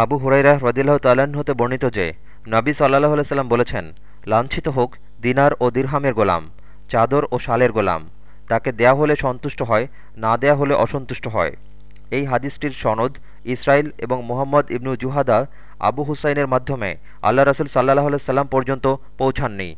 আবু হুরাইরা হ্রদিল্লাহ তাল্লাহ্ন হতে বর্ণিত যে, নবী সাল্লাহ সাল্লাম বলেছেন, লাঞ্ছিত হোক দিনার ও দিরহামের গোলাম, চাদর ও শালের গোলাম। তাকে দেয়া হলে সন্তুষ্ট হয়, না দেয়া হলে অসন্তুষ্ট হয়। এই হাদিসটির সনদ ইসরাইল এবং মোহাম্মদ ইবনু জুহাদা আবু হুসাইনের মাধ্যমে আল্লাহ রসুল সাল্লাহ সাল্লাম পর্যন্ত পৌঁছাননি।